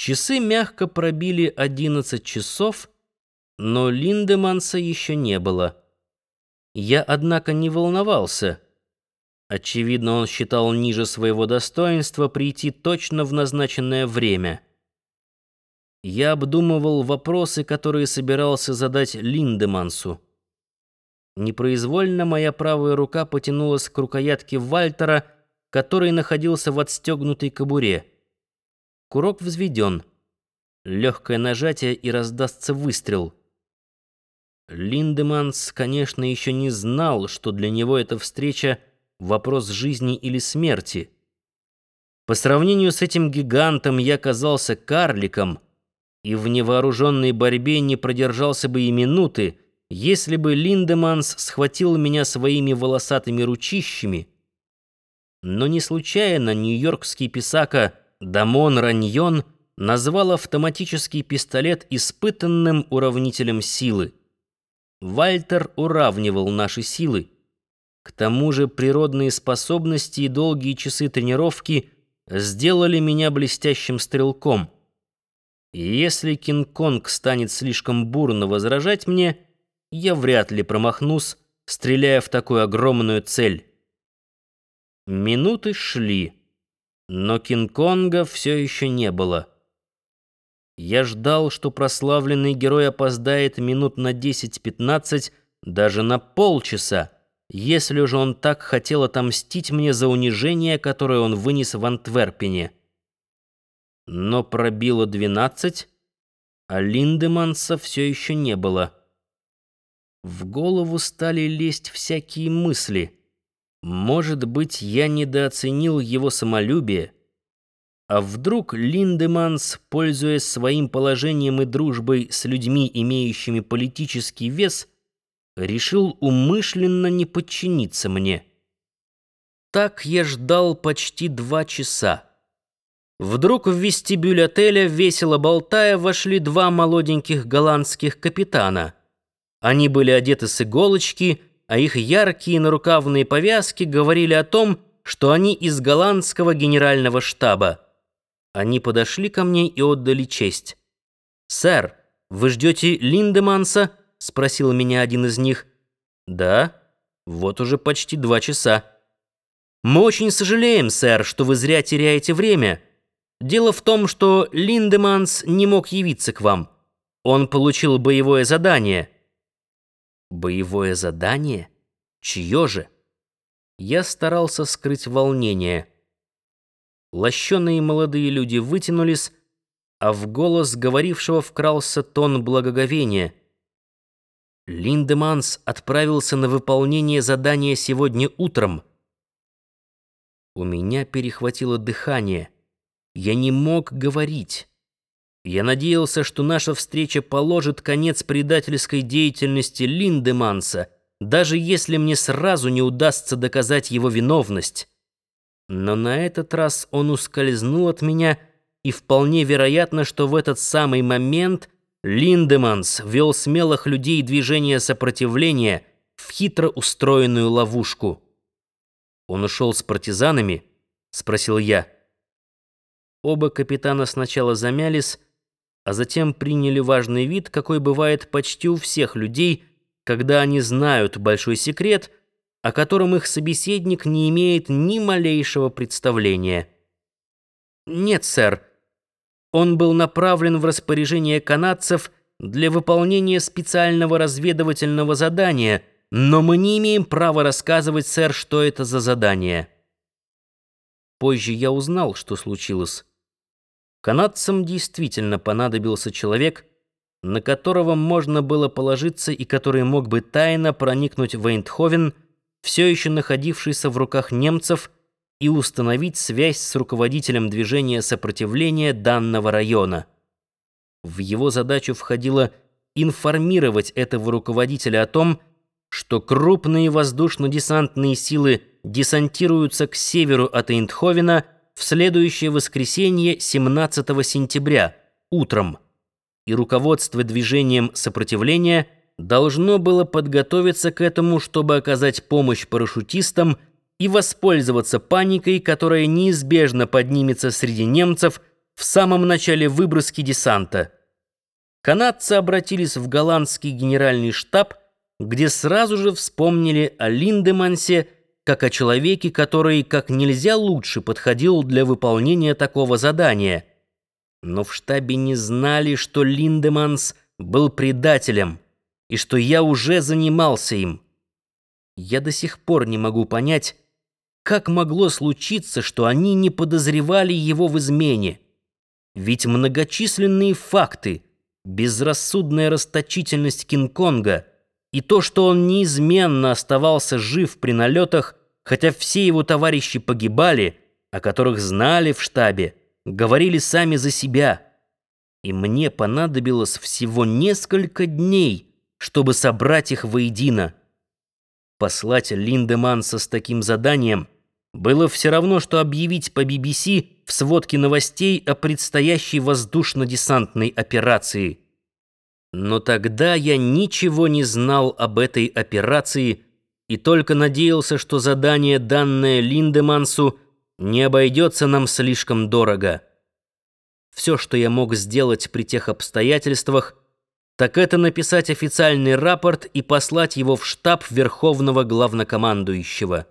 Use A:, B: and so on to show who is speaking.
A: Часы мягко пробили одиннадцать часов, но Линдеманса еще не было. Я, однако, не волновался. Очевидно, он считал ниже своего достоинства прийти точно в назначенное время. Я обдумывал вопросы, которые собирался задать Линдемансу. Непроизвольно моя правая рука потянулась к рукоятке Вальтера, который находился в отстегнутой кобуре. Курок взведен. Легкое нажатие и раздастся выстрел. Линдеманс, конечно, еще не знал, что для него эта встреча — вопрос жизни или смерти. По сравнению с этим гигантом я казался карликом, и в невооруженной борьбе не продержался бы и минуты, если бы Линдеманс схватил меня своими волосатыми ручищами. Но не случайно нью-йоркский писака Дамон Раньон назвал автоматический пистолет испытанным уравнителем силы. Вальтер уравнивал наши силы. К тому же природные способности и долгие часы тренировки сделали меня блестящим стрелком. И если Кинг-Конг станет слишком бурно возражать мне, я вряд ли промахнусь, стреляя в такую огромную цель. Минуты шли, но Кинг-Конга все еще не было. Я ждал, что прославленный герой опоздает минут на 10-15, даже на полчаса, если же он так хотел отомстить мне за унижение, которое он вынес в Антверпене. Но пробило 12, а Линдеманса все еще не было. В голову стали лезть всякие мысли. Может быть, я недооценил его самолюбие, а вдруг Линдеманс, пользуясь своим положением и дружбой с людьми, имеющими политический вес, решил умышленно не подчиниться мне? Так я ждал почти два часа. Вдруг в вестибюль отеля, весело болтая, вошли два молоденьких голландских капитана. Они были одеты с иголочки, а их яркие нарукавные повязки говорили о том, что они из голландского генерального штаба. Они подошли ко мне и отдали честь. «Сэр, вы ждете Линдеманса?» — спросил меня один из них. «Да, вот уже почти два часа». «Мы очень сожалеем, сэр, что вы зря теряете время. Дело в том, что Линдеманс не мог явиться к вам. Он получил боевое задание». «Боевое задание? Чье же?» Я старался скрыть волнение. Лощеные молодые люди вытянулись, а в голос говорившего вкрался тон благоговения. Линдеманс отправился на выполнение задания сегодня утром. У меня перехватило дыхание. Я не мог говорить. Я надеялся, что наша встреча положит конец предательской деятельности Линдеманса, даже если мне сразу не удастся доказать его виновность. Но на этот раз он ускользнул от меня, и вполне вероятно, что в этот самый момент Линдеманс вел смелых людей движения сопротивления в хитро устроенную ловушку. «Он ушел с партизанами?» — спросил я. Оба капитана сначала замялись, а затем приняли важный вид, какой бывает почти у всех людей, когда они знают большой секрет — о котором их собеседник не имеет ни малейшего представления. «Нет, сэр. Он был направлен в распоряжение канадцев для выполнения специального разведывательного задания, но мы не имеем права рассказывать, сэр, что это за задание». Позже я узнал, что случилось. Канадцам действительно понадобился человек, на которого можно было положиться и который мог бы тайно проникнуть в Эйндховен, все еще находившийся в руках немцев, и установить связь с руководителем движения сопротивления данного района. В его задачу входило информировать этого руководителя о том, что крупные воздушно-десантные силы десантируются к северу от Эйндховена в следующее воскресенье 17 сентября утром, и руководство движением сопротивления – должно было подготовиться к этому, чтобы оказать помощь парашютистам и воспользоваться паникой, которая неизбежно поднимется среди немцев в самом начале выброски десанта. Канадцы обратились в голландский генеральный штаб, где сразу же вспомнили о Линдемансе как о человеке, который как нельзя лучше подходил для выполнения такого задания. Но в штабе не знали, что Линдеманс был предателем и что я уже занимался им. Я до сих пор не могу понять, как могло случиться, что они не подозревали его в измене. Ведь многочисленные факты, безрассудная расточительность Кинг-Конга и то, что он неизменно оставался жив при налетах, хотя все его товарищи погибали, о которых знали в штабе, говорили сами за себя. И мне понадобилось всего несколько дней, чтобы собрать их воедино. Послать Линдеманса с таким заданием было все равно, что объявить по BBC в сводке новостей о предстоящей воздушно-десантной операции. Но тогда я ничего не знал об этой операции и только надеялся, что задание, данное Линдемансу, не обойдется нам слишком дорого. Все, что я мог сделать при тех обстоятельствах, так это написать официальный рапорт и послать его в штаб Верховного Главнокомандующего.